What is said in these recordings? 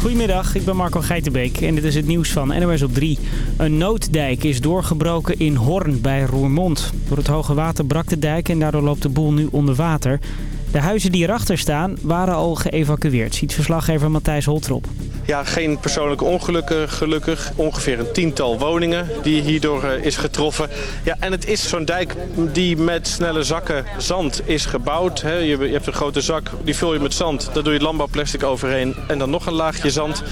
Goedemiddag, ik ben Marco Geitenbeek en dit is het nieuws van NOS op 3. Een nooddijk is doorgebroken in Horn bij Roermond. Door het hoge water brak de dijk en daardoor loopt de boel nu onder water. De huizen die erachter staan waren al geëvacueerd, ziet verslaggever Matthijs Holtrop. Ja, geen persoonlijke ongelukken gelukkig. Ongeveer een tiental woningen die hierdoor uh, is getroffen. Ja, en het is zo'n dijk die met snelle zakken zand is gebouwd. Hè. Je, je, hebt een grote zak, die vul je met zand. Daar doe je landbouwplastic overheen en dan nog een laagje zand.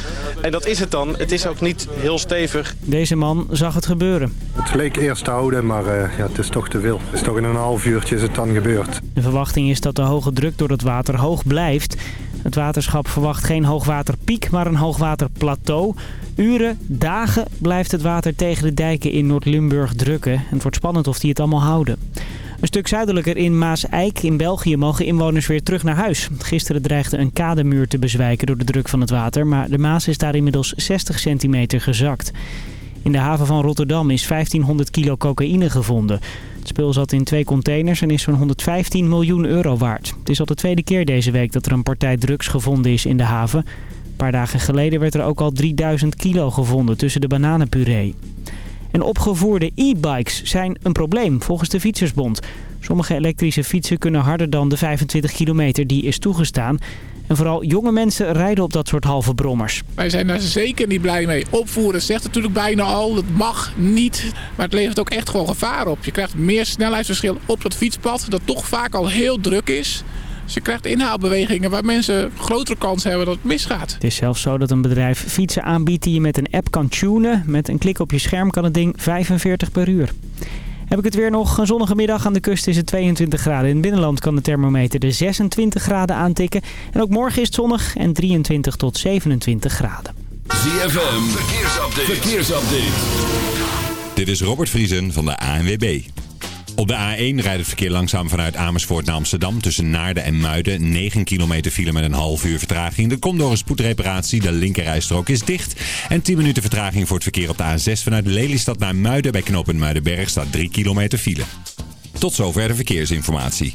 En dat is het dan. Het is ook niet heel stevig. Deze man zag het gebeuren. Het leek eerst te houden, maar uh, ja, het is toch te veel. Het is toch in een half uurtje is het dan gebeurd. De verwachting is dat de hoge druk door het water hoog blijft. Het waterschap verwacht geen hoogwaterpiek, maar een hoogwaterplateau. Uren, dagen blijft het water tegen de dijken in Noord-Limburg drukken. En het wordt spannend of die het allemaal houden. Een stuk zuidelijker in Maas-Eik in België mogen inwoners weer terug naar huis. Gisteren dreigde een kademuur te bezwijken door de druk van het water, maar de Maas is daar inmiddels 60 centimeter gezakt. In de haven van Rotterdam is 1500 kilo cocaïne gevonden. Spul zat in twee containers en is zo'n 115 miljoen euro waard. Het is al de tweede keer deze week dat er een partij drugs gevonden is in de haven. Een paar dagen geleden werd er ook al 3000 kilo gevonden tussen de bananenpuree. En opgevoerde e-bikes zijn een probleem volgens de Fietsersbond. Sommige elektrische fietsen kunnen harder dan de 25 kilometer die is toegestaan. En vooral jonge mensen rijden op dat soort halve brommers. Wij zijn daar zeker niet blij mee. Opvoeren zegt natuurlijk bijna al, dat mag niet. Maar het levert ook echt gewoon gevaar op. Je krijgt meer snelheidsverschil op dat fietspad, dat toch vaak al heel druk is. Dus je krijgt inhaalbewegingen waar mensen grotere kans hebben dat het misgaat. Het is zelfs zo dat een bedrijf fietsen aanbiedt die je met een app kan tunen. Met een klik op je scherm kan het ding 45 per uur. Heb ik het weer nog. Een zonnige middag aan de kust is het 22 graden. In het binnenland kan de thermometer de 26 graden aantikken. En ook morgen is het zonnig en 23 tot 27 graden. ZFM, verkeersupdate. verkeersupdate. Dit is Robert Vriesen van de ANWB. Op de A1 rijdt het verkeer langzaam vanuit Amersfoort naar Amsterdam. Tussen Naarden en Muiden. 9 kilometer file met een half uur vertraging. Er komt door een spoedreparatie. De linkerrijstrook is dicht. En 10 minuten vertraging voor het verkeer op de A6 vanuit Lelystad naar Muiden. Bij knooppunt Muidenberg staat 3 kilometer file. Tot zover de verkeersinformatie.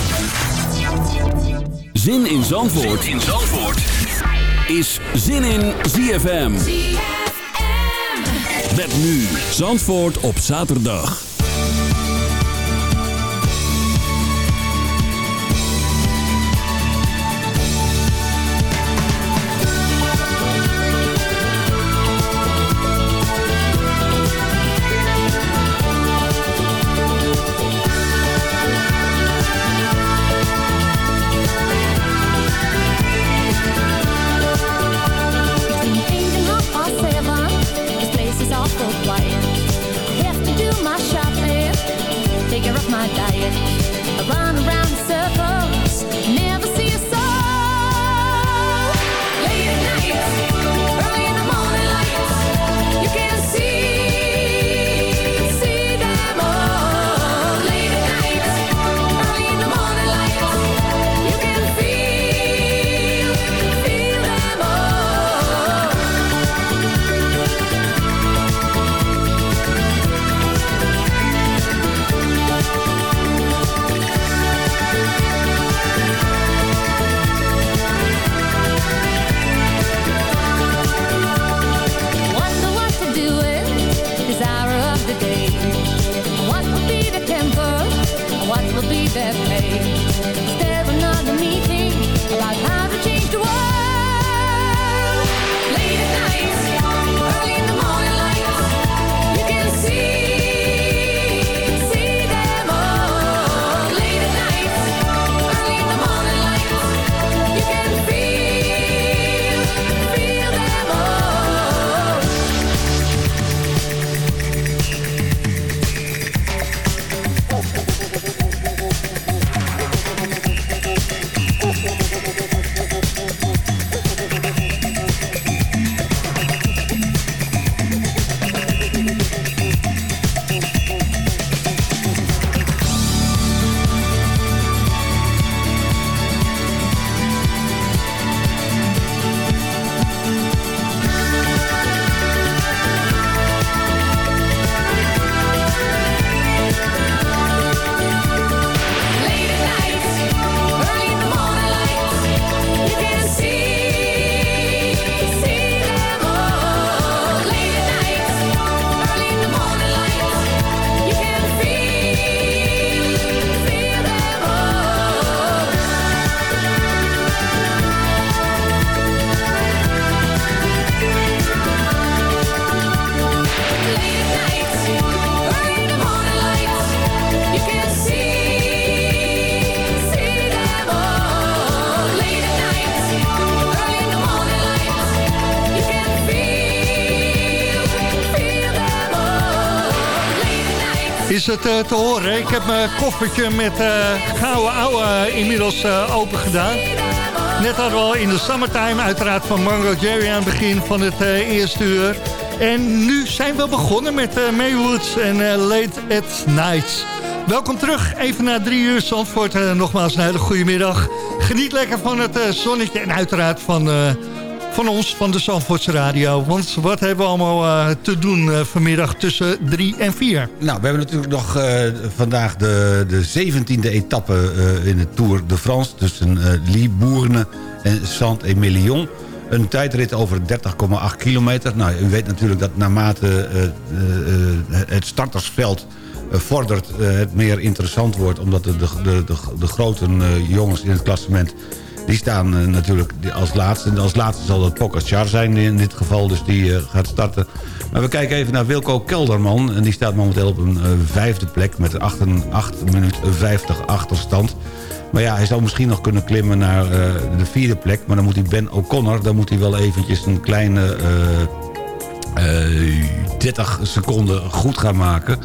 Zin in Zandvoort, zin in Zandvoort. is Zin in ZFM. Met nu Zandvoort op zaterdag. Het te horen. Ik heb mijn koffertje met gouden ouwe inmiddels open gedaan. Net hadden we al in de summertime uiteraard van Mango Jerry aan het begin van het eerste uur. En nu zijn we begonnen met uh, Maywoods en Late at Night. Welkom terug, even na drie uur Zandvoort. Uh, nogmaals een hele goede middag. Geniet lekker van het uh, zonnetje en uiteraard van, uh, van ons, van de Zandvoortse Radio. Want wat hebben we allemaal te doen vanmiddag tussen drie en vier? Nou, we hebben natuurlijk nog vandaag de, de 17e etappe in de Tour de France... tussen Libourne en Saint-Emilion. Een tijdrit over 30,8 kilometer. Nou, u weet natuurlijk dat naarmate het startersveld eh, vordert eh, het meer interessant wordt. Omdat de, de, de, de, grote eh, jongens in het klassement... die staan natuurlijk als laatste. En als laatste zal het Pogacar zijn in dit geval. Dus die gaat starten. Maar we kijken even naar Wilco Kelderman. En die staat momenteel op een vijfde plek... met 8, 8 minuut 50 achterstand. Maar ja, hij zou misschien nog kunnen klimmen naar de vierde plek. Maar dan moet hij Ben O'Connor... dan moet hij wel eventjes een kleine... 30 seconden goed gaan maken.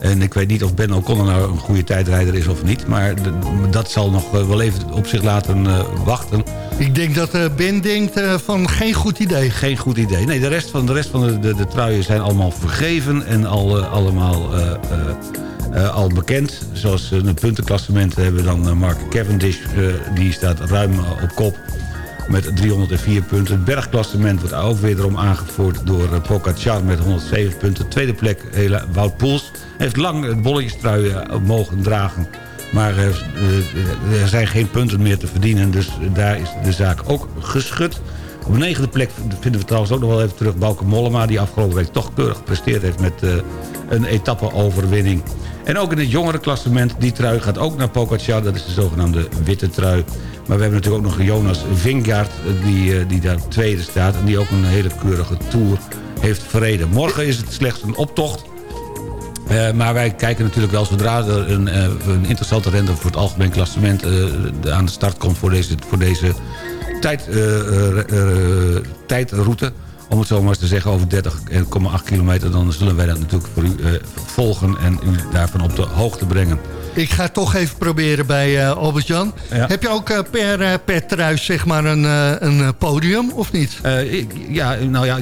En ik weet niet of Ben O'Connor nou een goede tijdrijder is of niet. Maar dat zal nog eh, wel even op zich laten uh, wachten. Ik denk dat uh, Ben denkt uh, van geen goed idee. Geen goed idee. Nee, de rest van de, rest van de, de, de truien zijn allemaal vergeven. En al, allemaal al bekend. Zoals een puntenklassement hebben we dan Mark Cavendish. die staat ruim op kop met 304 punten. Het bergklassement wordt ook wederom aangevoerd door uh, met 107 punten. Tweede plek hele, Wout Poels heeft lang het bolletjestrui uh, mogen dragen. Maar uh, er zijn geen punten meer te verdienen. Dus daar is de zaak ook geschud. Op de negende plek vinden we trouwens ook nog wel even terug... Bauke Mollema, die afgelopen week toch keurig gepresteerd heeft... met een etappe-overwinning. En ook in het jongere klassement, die trui gaat ook naar Pogacar. Dat is de zogenaamde witte trui. Maar we hebben natuurlijk ook nog Jonas Vingaard die, eh, die daar tweede staat... en die ook een hele keurige Tour heeft verreden. Morgen is het slechts een optocht... Uh, maar wij kijken natuurlijk wel zodra er een, een interessante rente voor het algemeen klassement aan de start komt voor deze, voor deze tijd, tijdroute. Om het zo maar eens te zeggen over 30,8 kilometer. Dan zullen wij dat natuurlijk voor u volgen en u daarvan op de hoogte brengen. Ik ga toch even proberen bij uh, Albert-Jan. Heb je ook uh, per, uh, per truis zeg maar een, een podium, of niet? ja, nou ja,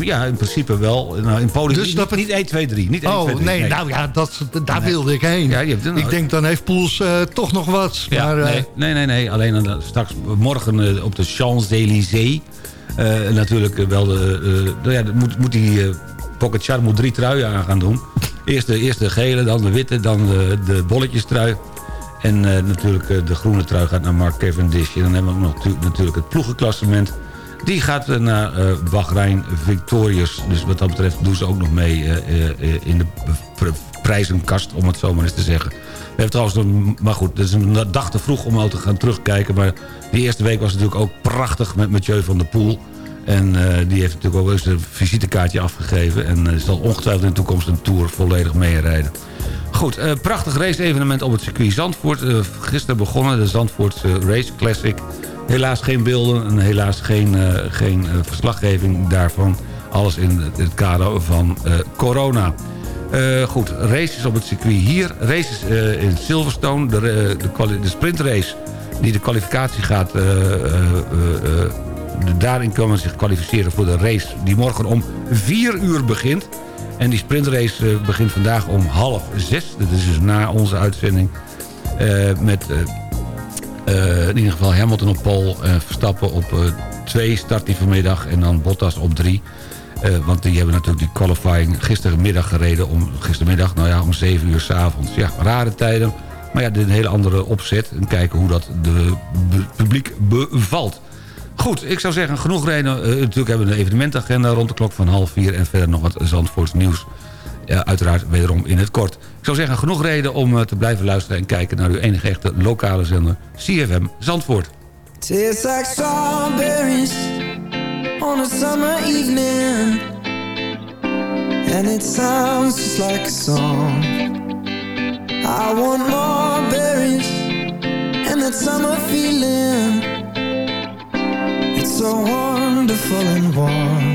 ja, in principe wel. Nou, in podium, dus dat niet, niet 1, 2, 3. Niet 1, oh, 2, 3, nee, nee, nou ja, dat, daar nee. wilde ik heen. Ja, je hebt, ik denk dan heeft Poels toch nog wat. Ja, maar, nee, nee, nee, nee, alleen straks morgen op de Champs-Élysées. natuurlijk wel de, nou ja, moet, moet die Pogacar moet drie truien aan gaan doen. Eerst de, eerst gele, dan de witte, dan de, de bolletjestrui. En uh, natuurlijk uh, de groene trui gaat naar Mark Cavendish. En dan hebben we nog natuurlijk het ploegenklassement. Die gaat uh, naar Bahrein Victorious. Dus wat dat betreft doen ze ook nog mee in de prijzenkast, om het zo maar eens te zeggen. We hebben trouwens, een, maar goed, het is een dag te vroeg om al te gaan terugkijken. Maar die eerste week was natuurlijk ook prachtig met Mathieu van der Poel. En uh, die heeft natuurlijk ook eens een visitekaartje afgegeven. En uh, zal ongetwijfeld in de toekomst een Tour volledig meerijden. Goed, uh, prachtig race-evenement op het circuit Zandvoort. gisteren begonnen, de Zandvoortse Race Classic. Helaas geen beelden en helaas geen, geen verslaggeving daarvan. Alles in het kader van corona. goed, races op het circuit hier. Races in Silverstone. De, de, de sprintrace die de kwalificatie gaat daarin kan men zich kwalificeren voor de race die morgen om 4 uur begint. En die sprintrace uh, begint vandaag om half zes. Dat is dus na onze uitzending. Uh, met uh, in ieder geval Hamilton op pol. Verstappen op 2 start die vanmiddag. En dan Bottas op 3. want die hebben natuurlijk die qualifying gistermiddag gereden. Om, gistermiddag, nou ja, om 7 uur s'avonds. Ja, rare tijden. Maar ja, dit is een hele andere opzet. En kijken hoe dat de publiek bevalt. Goed, ik zou zeggen, genoeg reden. Uh, natuurlijk hebben we een evenementagenda rond de klok van half vier... en verder nog wat Zandvoorts nieuws. uiteraard wederom in het kort. Ik zou zeggen, genoeg reden om uh, te blijven luisteren... en kijken naar uw enige echte lokale zender, CFM Zandvoort. Tastes like strawberries on a summer evening And it sounds just like a song I want more berries and that summer feeling so wonderful and warm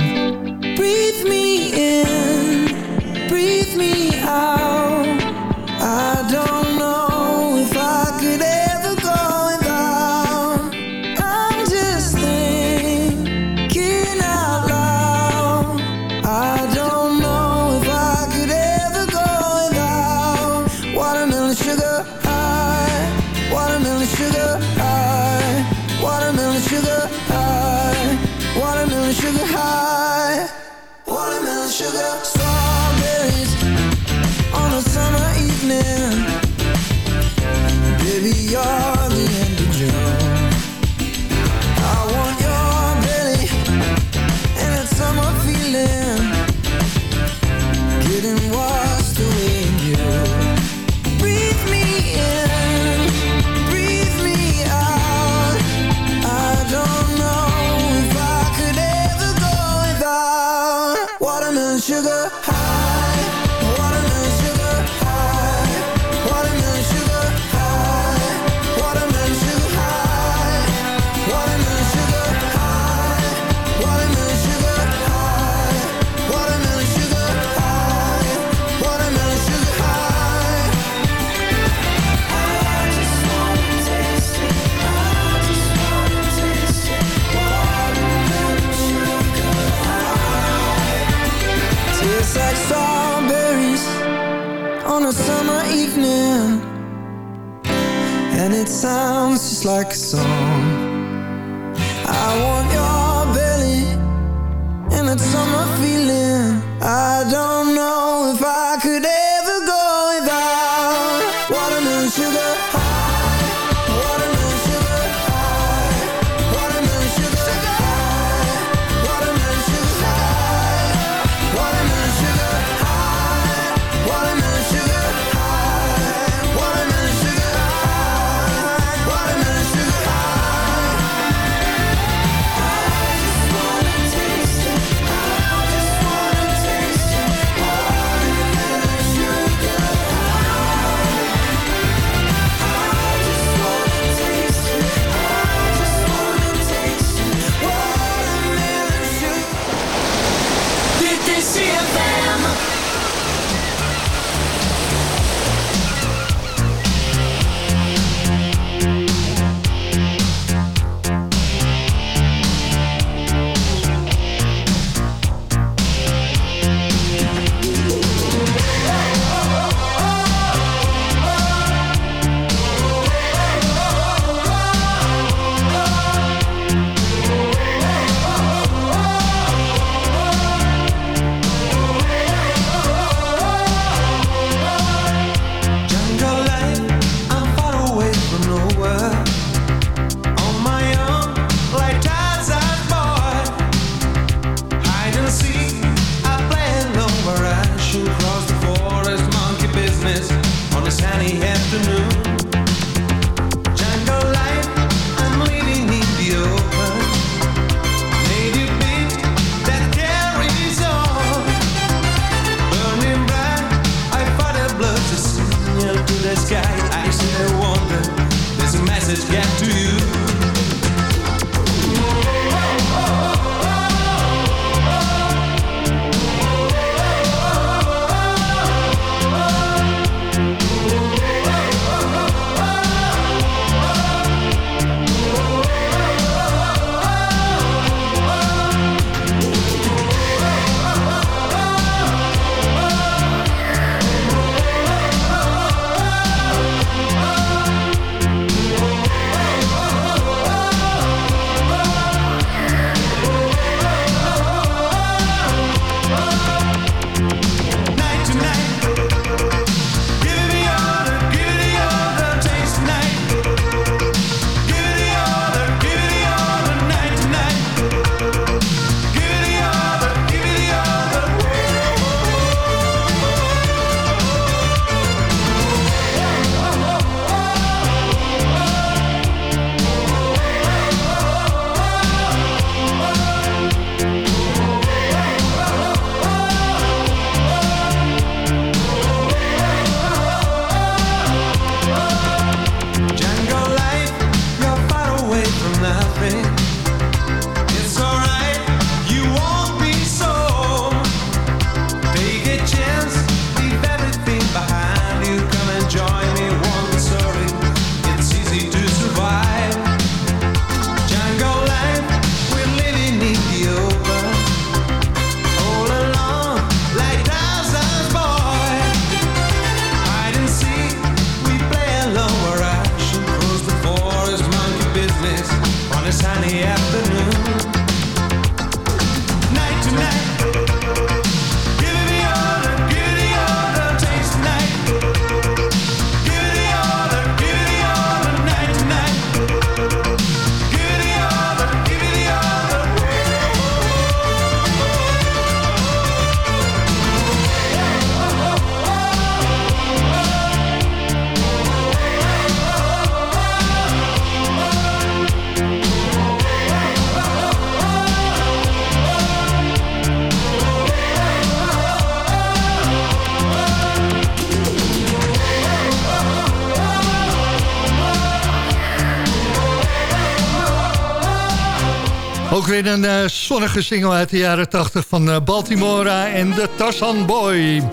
Ook weer een eh, zonnige single uit de jaren 80 van eh, Baltimora en de Tarzan Boy.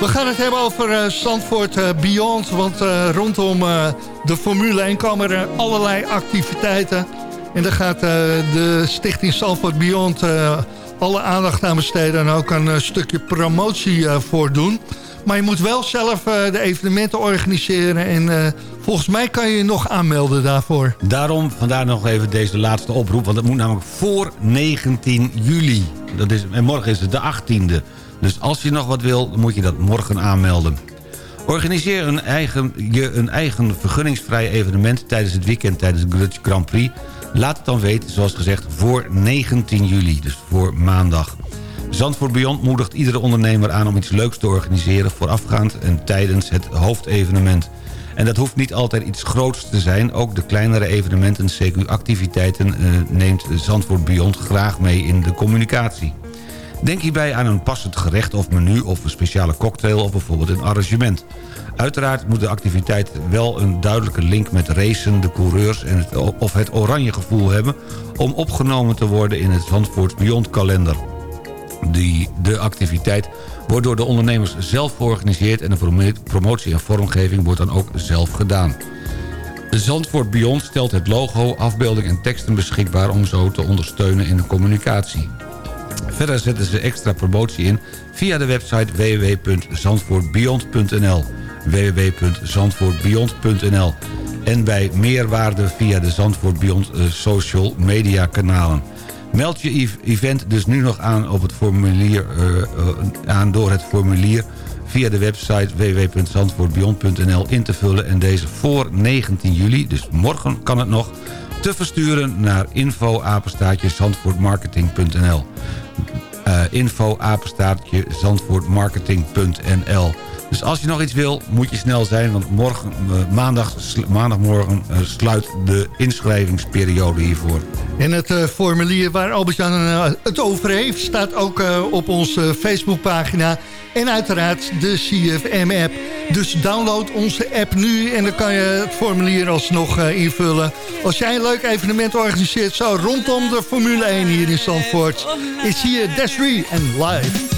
We gaan het hebben over eh Zandvoort Beyond, want rondom de Formule 1 komen er allerlei activiteiten. En daar gaat de stichting Zandvoort Beyond alle aandacht aan besteden en ook een stukje promotie voor doen. Maar je moet wel zelf de evenementen organiseren en volgens mij kan je je nog aanmelden daarvoor. Daarom, vandaar nog even deze laatste oproep. Want het moet namelijk voor 19 juli. Dat is, en morgen is het de 18e. Dus als je nog wat wil, moet je dat morgen aanmelden. Organiseer een eigen, je een eigen vergunningsvrij evenement... tijdens het weekend tijdens de Dutch Grand Prix. Laat het dan weten, zoals gezegd, voor 19 juli. Dus voor maandag. Zandvoort Beyond moedigt iedere ondernemer aan om iets leuks te organiseren... voorafgaand en tijdens het hoofdevenement. En dat hoeft niet altijd iets groots te zijn. Ook de kleinere evenementen, CQ-activiteiten... eh, neemt Zandvoort Beyond graag mee in de communicatie. Denk hierbij aan een passend gerecht of menu... of een speciale cocktail of bijvoorbeeld een arrangement. Uiteraard moet de activiteit wel een duidelijke link met racen, de coureurs... En of het oranje gevoel hebben... om opgenomen te worden in het Zandvoort Beyond kalender. Die, de activiteit wordt door de ondernemers zelf georganiseerd... en de promo- promotie en vormgeving wordt dan ook zelf gedaan. Zandvoort Beyond stelt het logo, afbeelding en teksten beschikbaar... om zo te ondersteunen in de communicatie. Verder zetten ze extra promotie in via de website www.zandvoortbeyond.nl www.zandvoortbeyond.nl en bij meerwaarde via de Zandvoort Beyond eh, social media kanalen. Meld je ev- event dus nu nog aan, het formulier, eh, eh, door het formulier via de website www.zandvoortbeyond.nl in te vullen... en deze voor 19 juli, dus morgen kan het nog... te versturen naar info-apenstaatje zandvoortmarketing.nl uh, zandvoortmarketing.nl Dus als je nog iets wil, moet je snel zijn... want morgen, eh, maandag, maandagmorgen eh, sluit de inschrijvingsperiode hiervoor. En het eh, formulier waar Albert-Jan het over heeft... staat ook op onze Facebookpagina. En uiteraard de CFM-app. Dus download onze app nu en dan kan je het formulier alsnog invullen. Als jij een leuk evenement organiseert... zo rondom de Formule 1 hier in Zandvoort... is hier Desiree en live.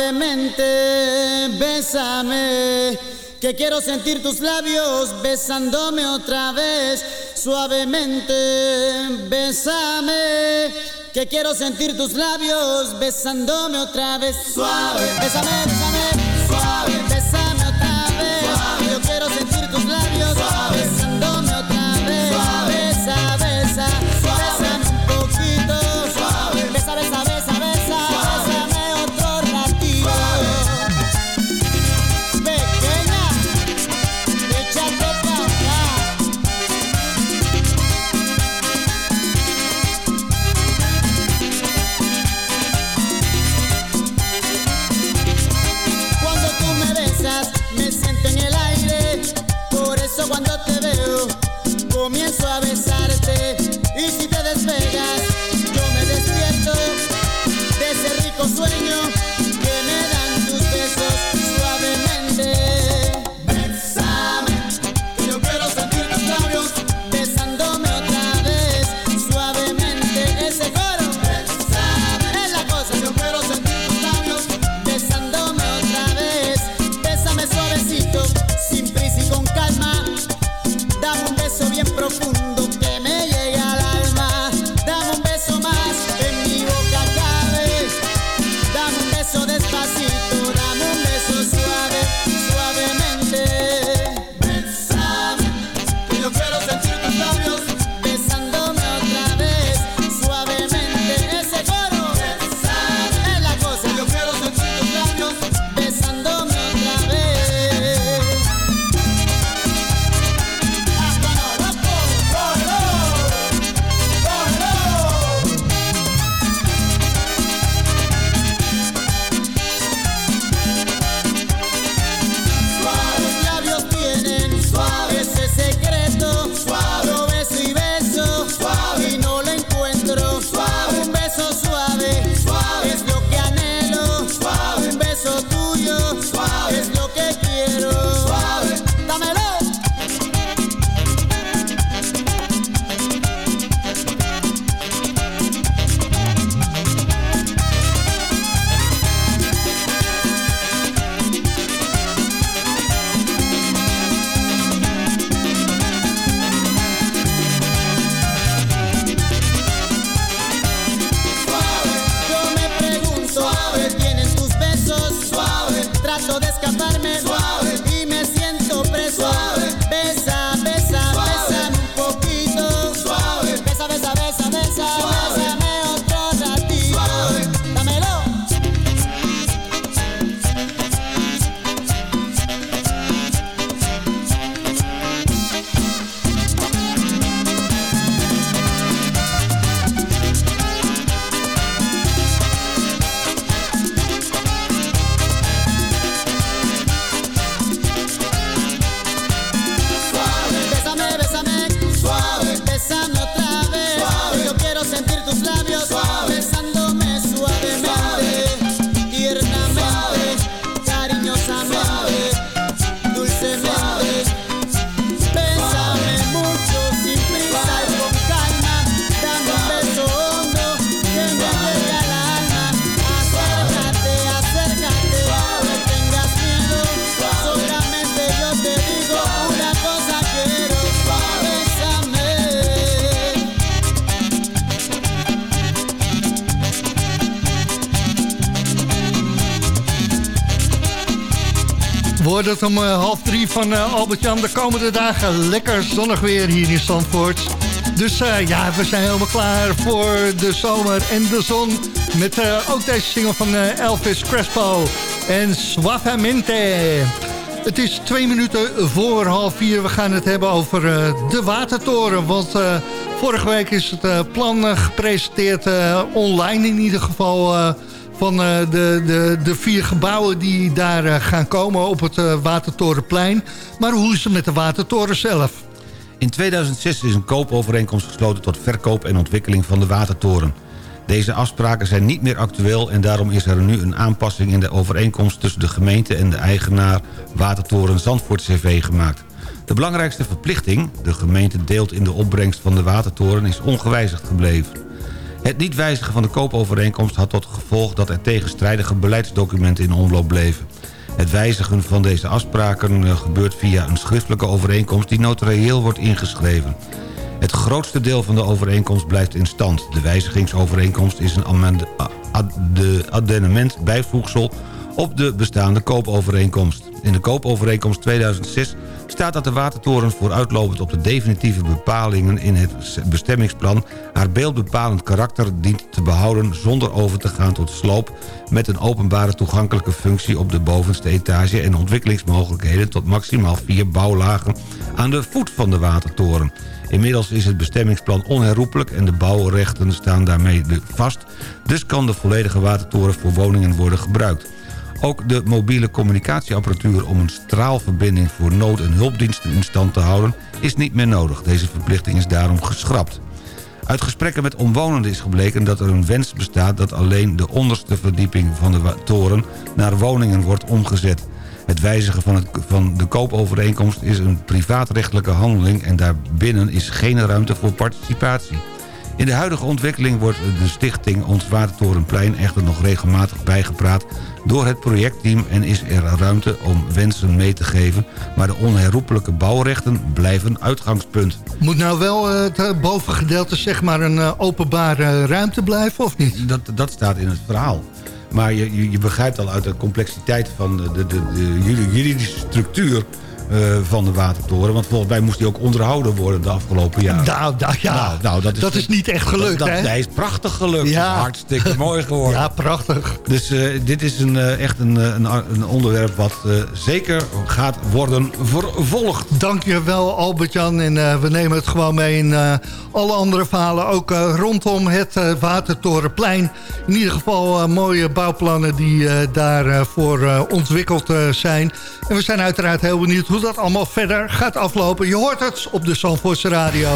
suavemente, bésame, que quiero sentir tus labios besándome otra vez, suavemente, bésame, que quiero sentir tus labios besándome otra vez, suave, bésame, bésame. profundo. Hoorden het om eh, half drie van eh, Albert-Jan. De komende dagen lekker zonnig weer hier in Zandvoort. Dus eh, ja, we zijn helemaal klaar voor de zomer en de zon. Met ook deze single van Elvis Crespo en Suavemente. Het is twee minuten voor half vier. We gaan het hebben over de Watertoren. Want vorige week is het plan gepresenteerd, online in ieder geval... van eh, de, de, de vier gebouwen die daar eh, gaan komen op het eh, Watertorenplein. Maar hoe is het met de Watertoren zelf? In 2006 is een koopovereenkomst gesloten tot verkoop en ontwikkeling van de Watertoren. Deze afspraken zijn niet meer actueel en daarom is er nu een aanpassing in de overeenkomst tussen de gemeente en de eigenaar Watertoren Zandvoort CV gemaakt. De belangrijkste verplichting, de gemeente deelt in de opbrengst van de Watertoren, is ongewijzigd gebleven. Het niet wijzigen van de koopovereenkomst had tot gevolg dat er tegenstrijdige beleidsdocumenten in omloop bleven. Het wijzigen van deze afspraken eh, gebeurt via een schriftelijke overeenkomst die notarieel wordt ingeschreven. Het grootste deel van de overeenkomst blijft in stand. De wijzigingsovereenkomst is een amende- a- ad- de addendement bijvoegsel op de bestaande koopovereenkomst. In de koopovereenkomst 2006 staat dat de Watertoren vooruitlopend op de definitieve bepalingen in het bestemmingsplan haar beeldbepalend karakter dient te behouden zonder over te gaan tot sloop met een openbare toegankelijke functie op de bovenste etage en ontwikkelingsmogelijkheden tot maximaal vier bouwlagen aan de voet van de Watertoren. Inmiddels is het bestemmingsplan onherroepelijk en de bouwrechten staan daarmee vast. Dus kan de volledige watertoren voor woningen worden gebruikt. Ook de mobiele communicatieapparatuur om een straalverbinding voor nood- en hulpdiensten in stand te houden is niet meer nodig. Deze verplichting is daarom geschrapt. Uit gesprekken met omwonenden is gebleken dat er een wens bestaat... dat alleen de onderste verdieping van de toren naar woningen wordt omgezet. Het wijzigen van de koopovereenkomst is een privaatrechtelijke handeling... en daarbinnen is geen ruimte voor participatie. In de huidige ontwikkeling wordt de stichting Ons Watertorenplein echter nog regelmatig bijgepraat door het projectteam en is er ruimte om wensen mee te geven, maar de onherroepelijke bouwrechten blijven uitgangspunt. Moet nou wel eh, het eh, bovengedeelte zeg maar een eh, openbare ruimte blijven of niet? Dat, dat staat in het verhaal. Maar je, je, begrijpt al uit de complexiteit van de, de, de, de juridische structuur eh, van de watertoren. Want volgens mij moest die ook onderhouden worden de afgelopen jaren. Nou, nou ja, dat is niet echt gelukt, dat, hè? Dat, nee, is prachtig gelukt. Ja. Hartstikke mooi geworden. Ja, prachtig. Dus eh, dit is een, eh, echt een, een, een onderwerp wat zeker gaat worden vervolgd. Dank je wel, Albert-Jan. En we nemen het gewoon mee in alle andere verhalen. Ook rondom het Watertorenplein. In ieder geval mooie bouwplannen die daarvoor ontwikkeld zijn. En we zijn uiteraard heel benieuwd hoe dat allemaal verder gaat aflopen. Je hoort het op de Zandvoortse Radio.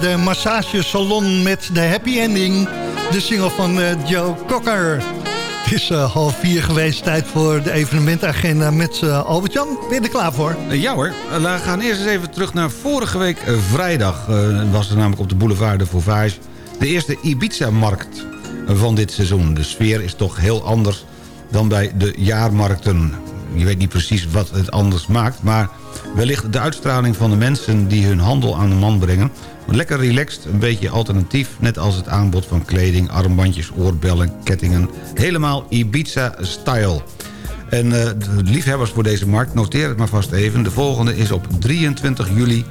De massagesalon met de happy ending. De single van eh, Joe Cocker. Het is eh, half vier geweest. Tijd voor de evenementagenda met eh, Albert-Jan. Ben je er klaar voor? Ja hoor, we gaan eerst eens even terug naar vorige week eh, vrijdag. Was er namelijk op de boulevard de Vauvage de eerste Ibiza-markt van dit seizoen. De sfeer is toch heel anders dan bij de jaarmarkten. Je weet niet precies wat het anders maakt... maar wellicht de uitstraling van de mensen die hun handel aan de man brengen... Lekker relaxed, een beetje alternatief... net als het aanbod van kleding, armbandjes, oorbellen, kettingen. Helemaal Ibiza-style. En eh, de liefhebbers voor deze markt, noteer het maar vast even. De volgende is op 23 juli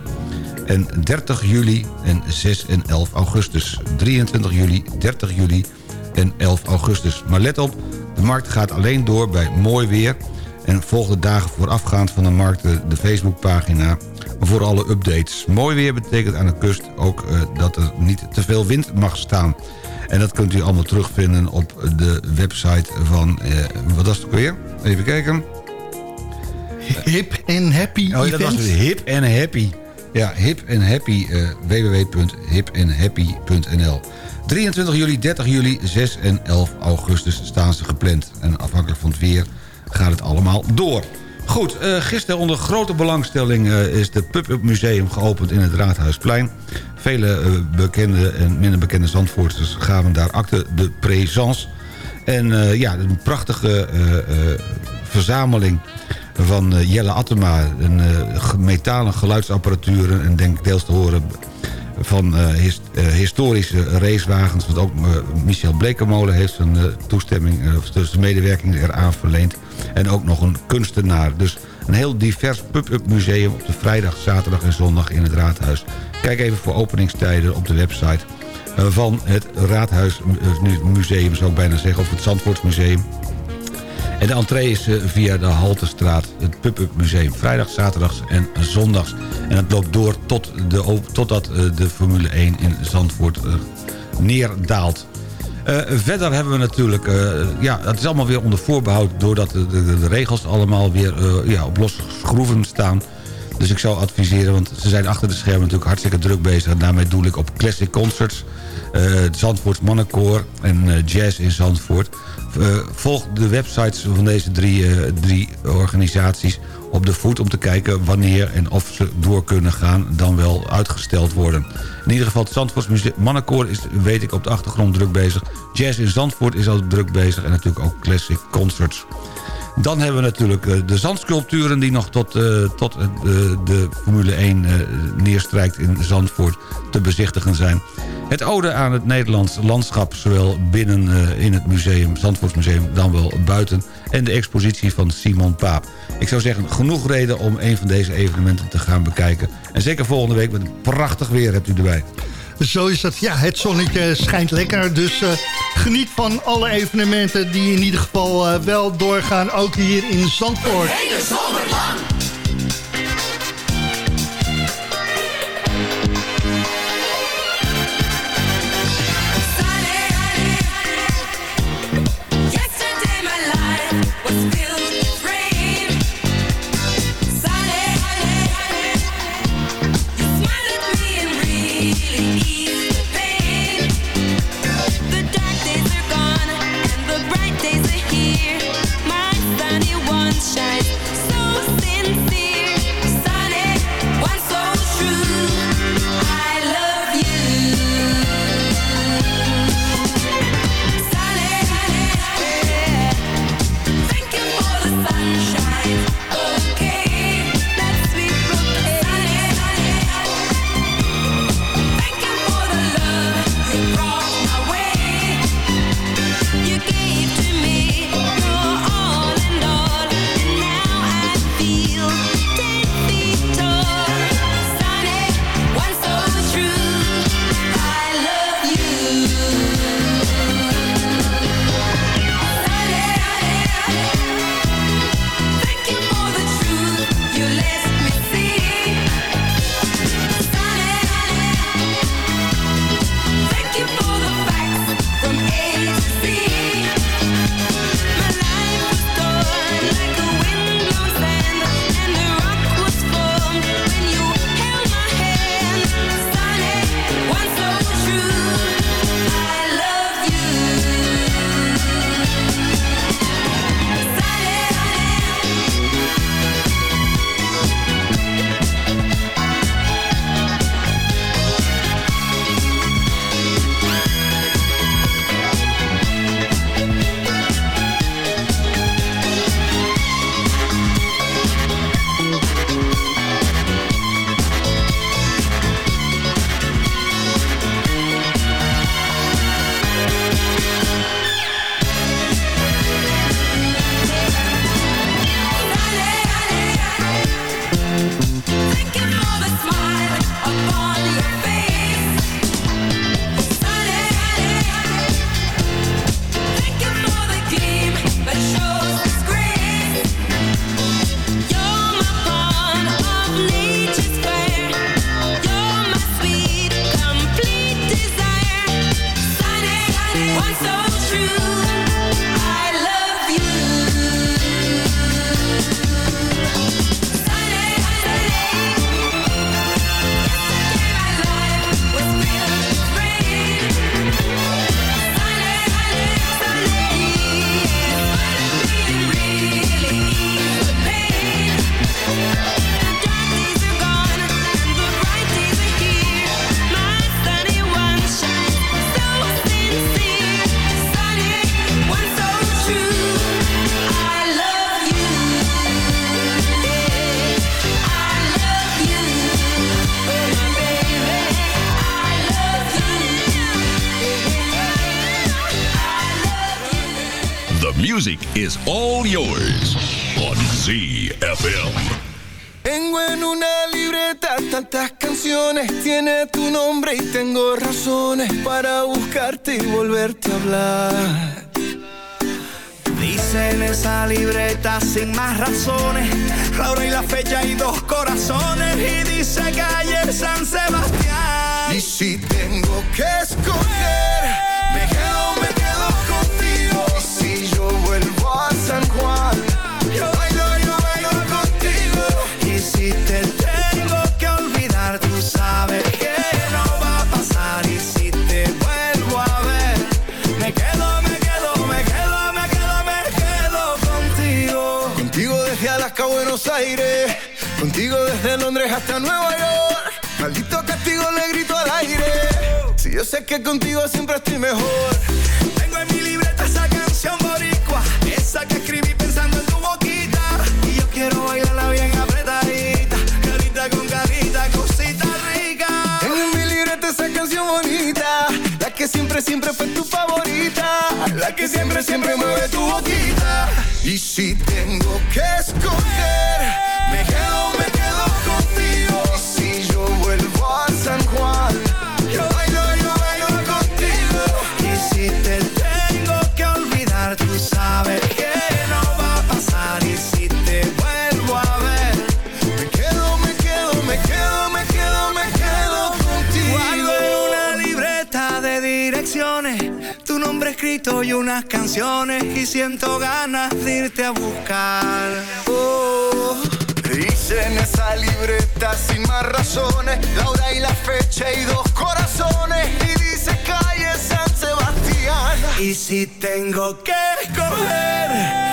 en 30 juli en 6 en 11 augustus. 23 juli, 30 juli en 11 augustus. Maar let op, de markt gaat alleen door bij mooi weer... en volg de dagen voorafgaand van de markt de, Facebookpagina voor alle updates. Mooi weer betekent aan de kust ook eh, dat er niet te veel wind mag staan. En dat kunt u allemaal terugvinden op de website van... eh, wat was het ook weer? Even kijken. Hip en happy Oh, dat was hip en happy. Ja, hip en happy. eh www.hipanhappy.nl 23 juli, 30 juli, 6 en 11 augustus staan ze gepland. En afhankelijk van het weer gaat het allemaal door. Goed, eh, gisteren onder grote belangstelling eh, is de Pub-Up Museum geopend in het Raadhuisplein. Vele eh, bekende en minder bekende Zandvoorters gaven daar acte de présence. En ja, een prachtige verzameling van Jelle Attema. Een metalen geluidsapparatuur en denk deels te horen van eh, eh, historische racewagens. Want ook eh, Michel Blekemolen heeft zijn toestemming, dus zijn medewerking eraan verleend. En ook nog een kunstenaar. Dus een heel divers pub-up museum op de vrijdag, zaterdag en zondag in het Raadhuis. Kijk even voor openingstijden op de website van het Raadhuismuseum, zou ik bijna zeggen, of het Zandvoortsmuseum. En de entree is eh, via de Haltestraat, het Pub-Up Museum. Vrijdag, zaterdags en zondags. En het loopt door tot de, totdat eh, de Formule 1 in Zandvoort eh, neerdaalt. Verder hebben we natuurlijk... ja, het is allemaal weer onder voorbehoud... doordat de, de, de regels allemaal weer ja, op losse schroeven staan. Dus ik zou adviseren, want ze zijn achter de schermen natuurlijk hartstikke druk bezig. En daarmee doe ik op Classic Concerts, het Zandvoorts Mannenkoor en eh, Jazz in Zandvoort. Eh, volg de websites van deze drie, eh, drie organisaties op de voet... om te kijken wanneer en of ze door kunnen gaan, dan wel uitgesteld worden. In ieder geval, het Zandvoorts Mannenkoor is, weet ik, op de achtergrond druk bezig. Jazz in Zandvoort is al druk bezig en natuurlijk ook Classic Concerts. Dan hebben we natuurlijk eh, de zandsculpturen die nog tot, eh, tot eh, de, Formule 1 eh, neerstrijkt in Zandvoort te bezichtigen zijn. Het ode aan het Nederlands landschap, zowel binnen eh, in het museum, Zandvoortsmuseum, dan wel buiten. En de expositie van Simon Paap. Ik zou zeggen, genoeg reden om een van deze evenementen te gaan bekijken. En zeker volgende week met een prachtig weer hebt u erbij. Zo is het. Ja, het zonnetje schijnt lekker. Dus eh, geniet van alle evenementen die in ieder geval eh, wel doorgaan. Ook hier in Zandvoort. Hele zomer lang. Contigo desde Londres hasta Nueva York. Maldito castigo le grito al aire. Si yo sé que contigo siempre estoy mejor. Tengo en mi libreta esa canción boricua, esa que escribí siempre, siempre fue tu favorita, la que siempre, siempre mueve tu boquita. Y si tengo que escoger, escrito y unas canciones y siento ganas de irte a buscar. Oh, dice en esa libreta sin más razones, la hora y la fecha y dos corazones. Y dice calle San Sebastián. Y si tengo que escoger,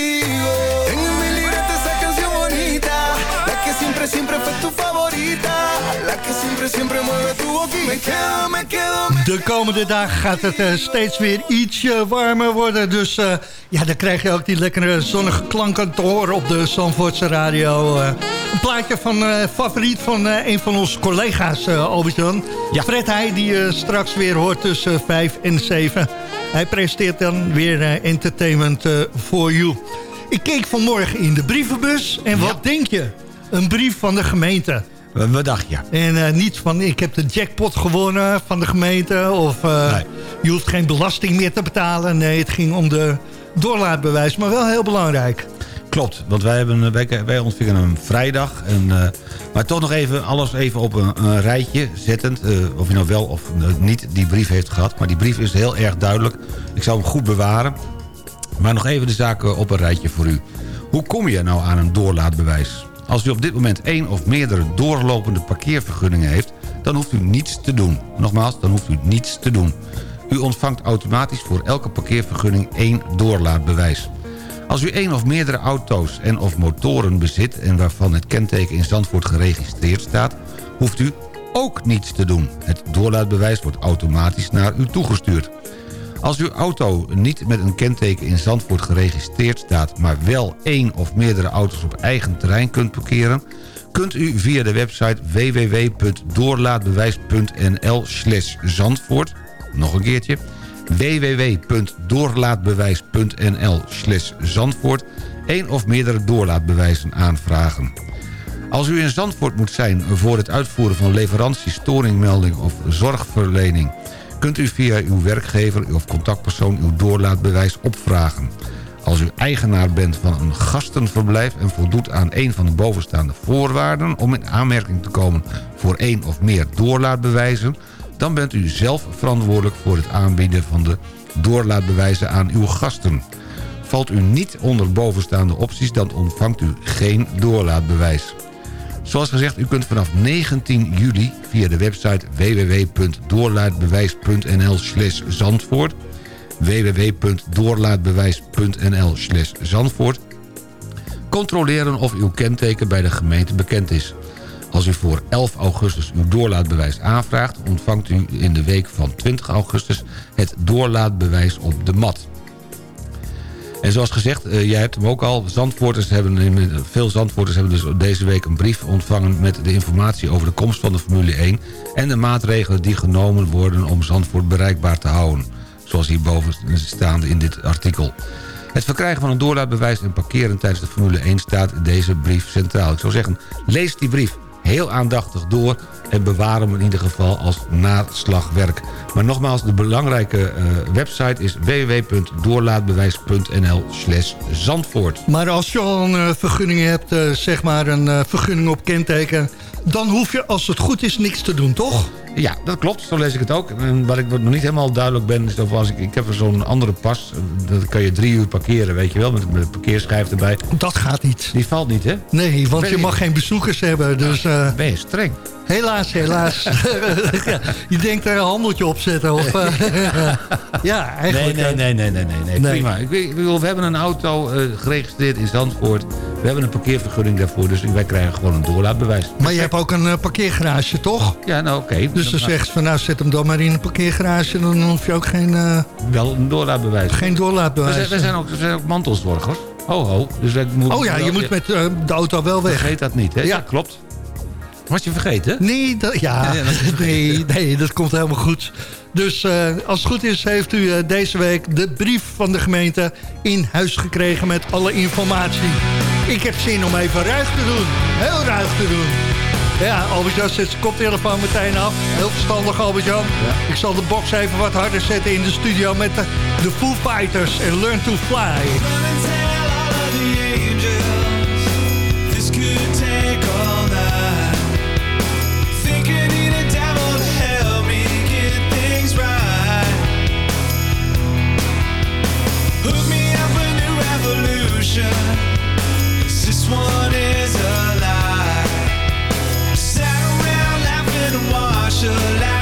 contigo. En mi libreta esa canción bonita, la que siempre, siempre fue tu favorita, De komende dagen gaat het eh, steeds weer ietsje warmer worden. Dus eh, ja, dan krijg je ook die lekkere zonnige klanken te horen op de Zandvoortse radio. eh. een plaatje van eh, favoriet van eh, een van onze collega's, uh, Albert-Jan. Fred Heij, die je straks weer hoort tussen 5 en 7. Hij presenteert dan weer Entertainment for You. Ik keek vanmorgen in de brievenbus en wat denk je? Een brief van de gemeente. Wat dacht je? En eh, niet van, ik heb de jackpot gewonnen van de gemeente... of eh, je hoeft geen belasting meer te betalen. Nee, het ging om de doorlaatbewijs, maar wel heel belangrijk. Klopt, want wij, hebben, wij, wij ontvingen hem vrijdag. En, eh, maar toch nog even alles even op een, een rijtje zettend. eh, of je nou wel of eh, niet die brief heeft gehad. Maar die brief is heel erg duidelijk. Ik zou hem goed bewaren. Maar nog even de zaken op een rijtje voor u. Hoe kom je nou aan een doorlaatbewijs? Als u op dit moment één of meerdere doorlopende parkeervergunningen heeft... dan hoeft u niets te doen. Nogmaals, dan hoeft u niets te doen. U ontvangt automatisch voor elke parkeervergunning één doorlaatbewijs. Als u één of meerdere auto's en of motoren bezit... en waarvan het kenteken in Zandvoort geregistreerd staat... hoeft u ook niets te doen. Het doorlaatbewijs wordt automatisch naar u toegestuurd. Als uw auto niet met een kenteken in Zandvoort geregistreerd staat... maar wel één of meerdere auto's op eigen terrein kunt parkeren... kunt u via de website www.doorlaatbewijs.nl slash Zandvoort... nog een keertje www.doorlaatbewijs.nl slash Zandvoort... één of meerdere doorlaatbewijzen aanvragen. Als u in Zandvoort moet zijn voor het uitvoeren van leverantie, storingmelding of zorgverlening... kunt u via uw werkgever of contactpersoon uw doorlaatbewijs opvragen. Als u eigenaar bent van een gastenverblijf en voldoet aan een van de bovenstaande voorwaarden... om in aanmerking te komen voor één of meer doorlaatbewijzen... dan bent u zelf verantwoordelijk voor het aanbieden van de doorlaatbewijzen aan uw gasten. Valt u niet onder bovenstaande opties, dan ontvangt u geen doorlaatbewijs. Zoals gezegd, u kunt vanaf 19 juli via de website www.doorlaatbewijs.nl slash Zandvoort www.doorlaatbewijs.nl slash Zandvoort controleren of uw kenteken bij de gemeente bekend is. Als u voor 11 augustus uw doorlaatbewijs aanvraagt... ontvangt u in de week van 20 augustus het doorlaatbewijs op de mat. En zoals gezegd, eh, jij hebt hem ook al. Zandvoorters hebben, veel Zandvoorters hebben dus deze week een brief ontvangen... met de informatie over de komst van de Formule 1... en de maatregelen die genomen worden om Zandvoort bereikbaar te houden. Zoals hierboven staande in dit artikel. Het verkrijgen van een doorlaatbewijs en parkeren tijdens de Formule 1 staat deze brief centraal. Ik zou zeggen, lees die brief heel aandachtig door en bewaar hem in ieder geval als naslagwerk. Maar nogmaals, de belangrijke eh, website is www.doorlaatbewijs.nl slash Zandvoort. Maar als je al een eh, vergunning hebt, eh, zeg maar een vergunning op kenteken... dan hoef je, als het goed is, niks te doen, toch? Ja, dat klopt. Zo lees ik het ook. En wat ik nog niet helemaal duidelijk ben... is of als ik, ik heb zo'n andere pas. Dat kan je drie uur parkeren, weet je wel. Met een parkeerschijf erbij. Dat gaat niet. Die valt niet, hè? Nee, want Ben je je- mag geen bezoekers hebben. Dus, eh, Ben je streng? helaas, helaas. Ja, je denkt er een handeltje op zetten. Of, eh, ja, eigenlijk... nee, eh, nee, nee, nee, nee, nee. Nee. Prima. Ik, ik bedoel, we hebben een auto geregistreerd in Zandvoort. We hebben een parkeervergunning daarvoor. Dus wij krijgen gewoon een doorlaatbewijs. Maar je hebt ook een eh, parkeergarage, toch? Ja, nou oké. Dus dan zegt ze van nou zet hem dan maar in een parkeergarage. Dan hoef je ook geen, eh, Wel een doorlaatbewijs. geen We doorlaatbewijs. zijn, we zijn ook, we zijn ook mantelzorgers. Ho, ho. Dus wij moeten Oh ja, je moet met eh, de auto wel weg. Vergeet dat niet, hè? Ja. Ja, klopt. Was je vergeten? Nee, dat, ja, Ja, dat- nee, nee, dat komt helemaal goed. Dus als het goed is, heeft u deze week de brief van de gemeente in huis gekregen met alle informatie. Ik heb zin om even ruig te doen. Heel ruig te doen. Ja, Albert-Jan zet zijn koptelefoon meteen af. Heel verstandig, Albert-Jan. Ik zal de box even wat harder zetten in de studio met de, de Foo Fighters en Learn to Fly. This should I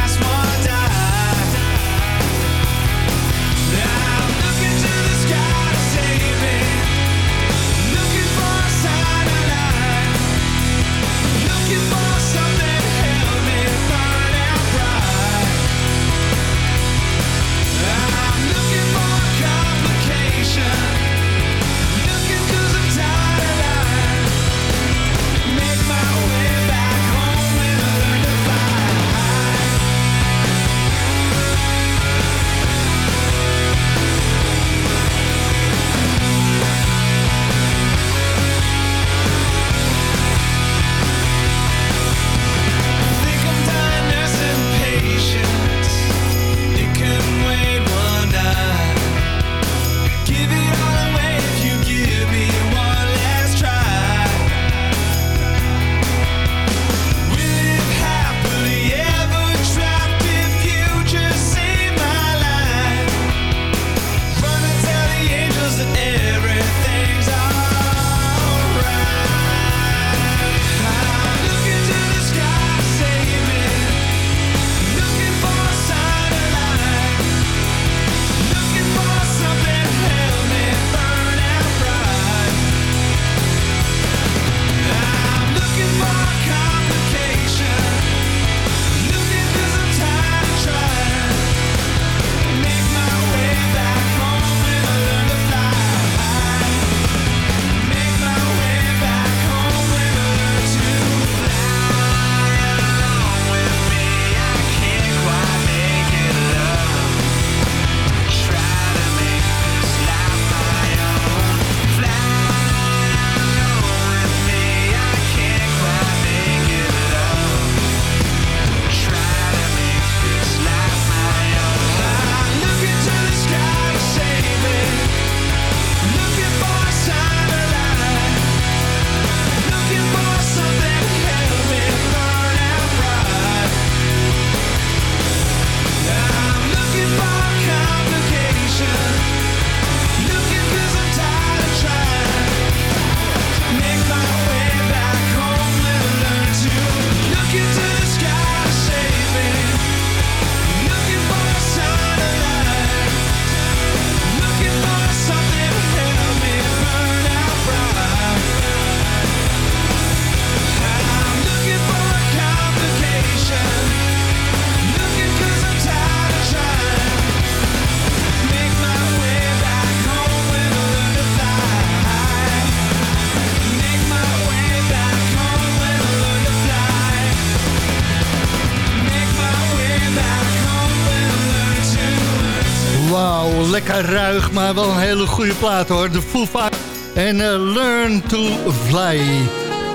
maar wel een hele goede plaat hoor. De Foo Fighters en eh, Learn to Fly.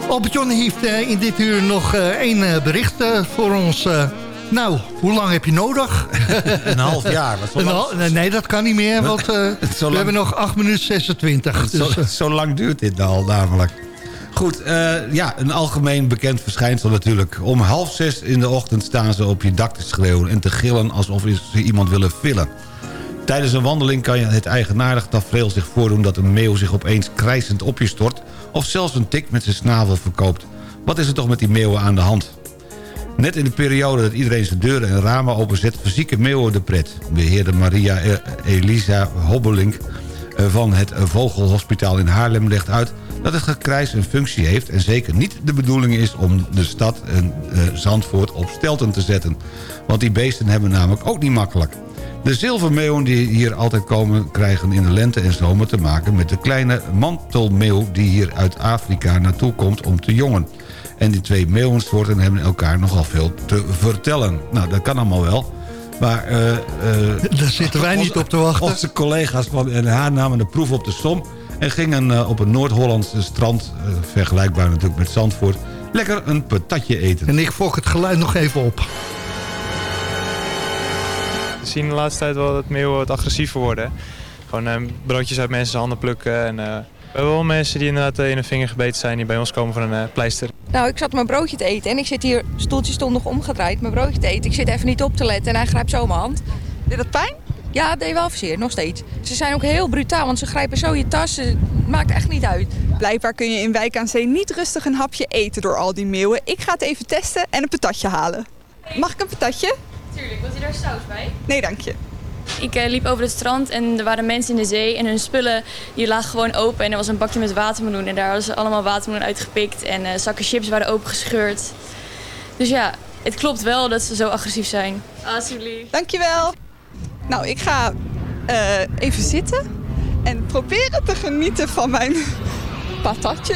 Albert-Jon heeft eh, in dit uur nog eh, één bericht voor ons. nou, hoe lang heb je nodig? Een half jaar. Een hal- nee, dat kan niet meer, want we lang- hebben nog 8 minuten 26. Zo, Dus, zo lang duurt dit al namelijk. Goed, ja, een algemeen bekend verschijnsel natuurlijk. Om half zes in de ochtend staan ze op je dak te schreeuwen... en te gillen alsof ze iemand willen villen. Tijdens een wandeling kan je het eigenaardig tafereel zich voordoen... dat een meeuw zich opeens krijsend op je stort... of zelfs een tik met zijn snavel verkoopt. Wat is er toch met die meeuwen aan de hand? Net in de periode dat iedereen zijn deuren en ramen openzet... verzieken meeuwen de pret. Beheerder Maria E- Elisa Hobbelink van het Vogelhospitaal in Haarlem legt uit... dat het gekrijs een functie heeft en zeker niet de bedoeling is... om de stad eh, Zandvoort op stelten te zetten. Want die beesten hebben namelijk ook niet makkelijk. De zilvermeeuwen die hier altijd komen... krijgen in de lente en zomer te maken met de kleine mantelmeeuw... die hier uit Afrika naartoe komt om te jongen. En die twee meeuwensoorten hebben elkaar nogal veel te vertellen. Nou, dat kan allemaal wel. Maar, eh, eh, Daar zitten wij niet op te wachten. Onze collega's van NH namen de proef op de som... en gingen eh, op een Noord-Hollandse strand, vergelijkbaar natuurlijk met Zandvoort... lekker een patatje eten. en ik fok het geluid nog even op. We zien de laatste tijd wel dat meeuwen wat agressiever worden. Gewoon eh, broodjes uit mensen handen plukken. En, eh, we hebben wel mensen die inderdaad eh, in hun vinger gebeten zijn... die bij ons komen voor een eh, pleister. Nou, ik zat mijn broodje te eten en ik zit hier, stoeltje stond nog omgedraaid, mijn broodje te eten. Ik zit even niet op te letten en hij grijpt zo mijn hand. Deed dat pijn? Ja, het deed wel zeer, nog steeds. Ze zijn ook heel brutaal, want ze grijpen zo je tas. Het maakt echt niet uit. Blijkbaar kun je in Wijk aan Zee niet rustig een hapje eten door al die meeuwen. Ik ga het even testen en een patatje halen. Mag ik een patatje? Tuurlijk, wilt u daar saus bij? Nee, dank je. Ik eh, liep over het strand en er waren mensen in de zee en hun spullen die lagen gewoon open. En er was een bakje met watermeloen en daar hadden ze allemaal watermeloen uitgepikt en eh, zakken chips waren opengescheurd. Dus ja, het klopt wel dat ze zo agressief zijn. Alsjeblieft. Dankjewel. Nou, ik ga eh, even zitten en proberen te genieten van mijn patatje.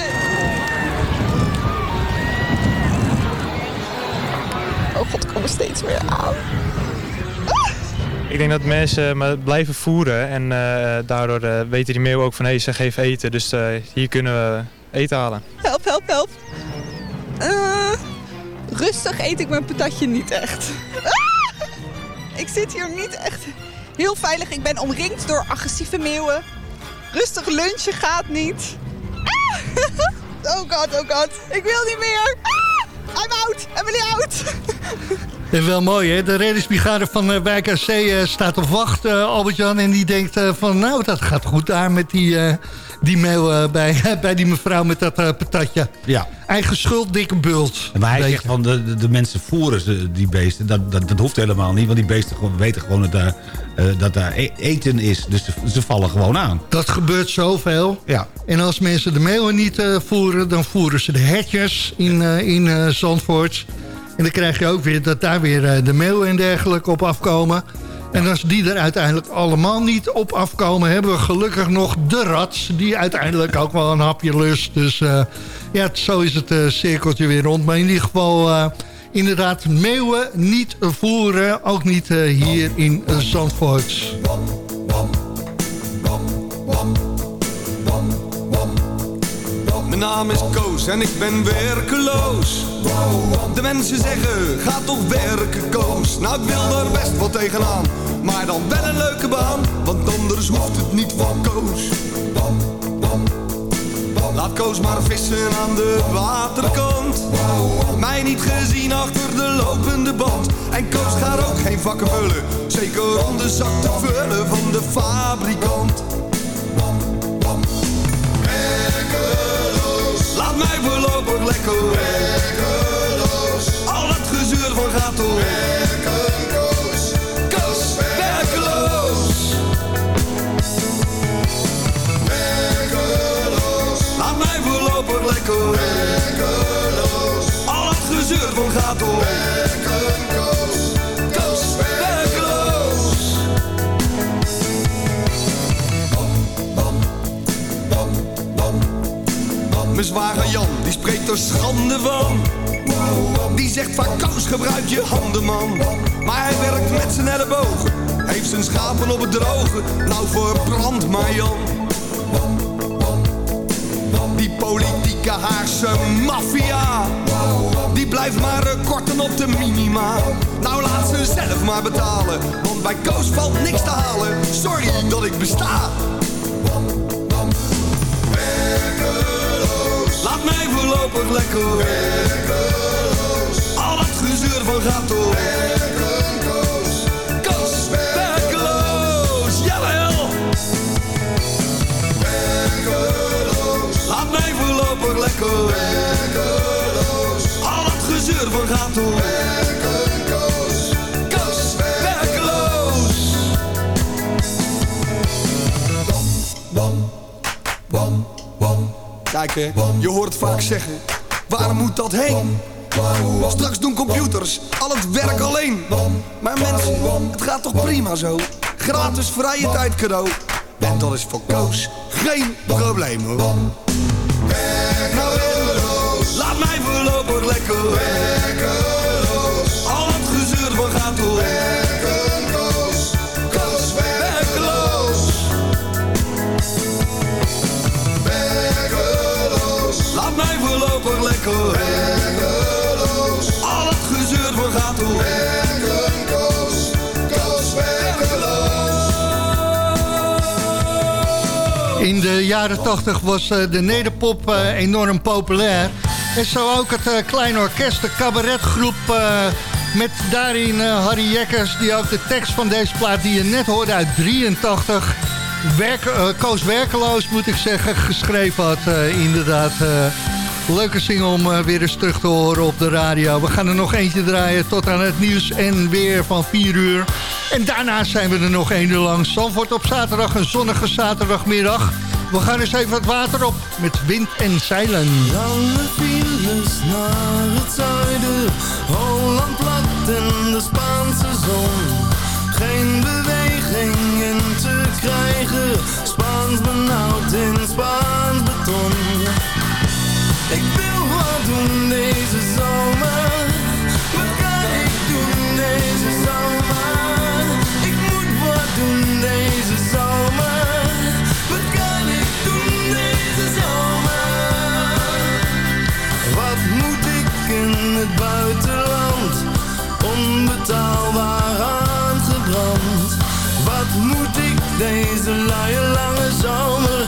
Oh god, ik kom er steeds meer aan. Ik denk dat mensen me blijven voeren en eh, daardoor eh, weten die meeuwen ook van... hé, hey, ze geven eten, dus eh, hier kunnen we eten halen. Help, help, help. Eh, rustig eet ik mijn patatje niet echt. Ah! Ik zit hier niet echt heel veilig. Ik ben omringd door agressieve meeuwen. Rustig lunchen gaat niet. Ah! Oh god, oh god. Ik wil niet meer. I'm out. Emily out. Wel mooi, hè? De reddingsbrigade van uh, Wijk eh, staat op wacht, eh, Albert-Jan. En die denkt eh, van, nou, dat gaat goed daar met die, eh, die mail eh, bij, bij die mevrouw met dat eh, patatje. Ja. Eigen schuld, dikke bult. Maar hij zegt van de, de, mensen voeren ze, die beesten. Dat, dat, dat hoeft helemaal niet, want die beesten gewoon, weten gewoon dat daar, eh, dat daar e- eten is. Dus ze, ze vallen gewoon aan. Dat gebeurt zoveel. Ja. En als mensen de meeuwen niet voeren, dan voeren ze de hertjes in, in Zandvoort. En dan krijg je ook weer dat daar weer de meeuwen en dergelijke op afkomen. En als die er uiteindelijk allemaal niet op afkomen... hebben we gelukkig nog de rats, die uiteindelijk ook wel een hapje lust. Dus eh, ja, zo is het eh, cirkeltje weer rond. Maar in ieder geval... eh, Inderdaad, meeuwen niet voeren, ook niet hier in Zandvoort. Mijn naam is Koos en ik ben werkeloos. De mensen zeggen, ga toch werken Koos. Nou, ik wil er best wel tegenaan. Maar dan wel een leuke baan, want anders hoeft het niet van Koos. Laat Koos maar vissen aan de waterkant. Mij niet gezien achter de lopende band. En Koos gaat ook geen vakken vullen. Zeker om de zak te vullen van de fabrikant. Laat mij voorlopig lekker werkeloos. Al dat gezeur van gaat door. Werkeloos. Werkeloos. Werkeloos. Laat mij voorlopig lekker werkeloos. Al dat gezeur van gaat door. Werkeloos. Mijn zwager Jan, die spreekt er schande van. Die zegt vaak Koos gebruik je handen man. Maar hij werkt met zijn ellebogen Heeft zijn schapen op het droge. Nou verbrand maar Jan. Die politieke Haagse maffia Die blijft maar korten op de minima. Nou laat ze zelf maar betalen Want bij Koos valt niks te halen. Sorry dat ik besta mij voorlopig lekker Al dat gezeur van gaat door Koos, werkeloos, jawel. Laat mij voorlopig lekker Al dat gezeur van gaat door Je hoort vaak zeggen, waar moet dat heen? Straks doen computers al het werk alleen. Maar mensen, het gaat toch prima zo? Gratis vrije tijd cadeau. En dat is voor Koos geen probleem hoor. Nou, laat mij voorlopig lekker Al het gezeur van gaat door Al het gaat door In de jaren 80 was eh, de nederpop eh, enorm populair. En zo ook het eh, kleine orkest, de cabaretgroep... met daarin Harry Jekkers, die ook de tekst van deze plaat... die je net hoorde uit 83... Werk, Koos Werkeloos, moet ik zeggen, geschreven had. inderdaad, leuke single om eh, weer eens terug te horen op de radio. We gaan er nog eentje draaien tot aan het nieuws en weer van 4 uur. En daarna zijn we er nog één uur lang. Zandvoort op zaterdag, een zonnige zaterdagmiddag. We gaan eens even het water op met wind en zeilen. Lange files naar het zuiden, Holland plat in de Spaanse zon. Geen beweging in te krijgen, Spaans benauwd in Spaans beton. Deze luie lange zomer?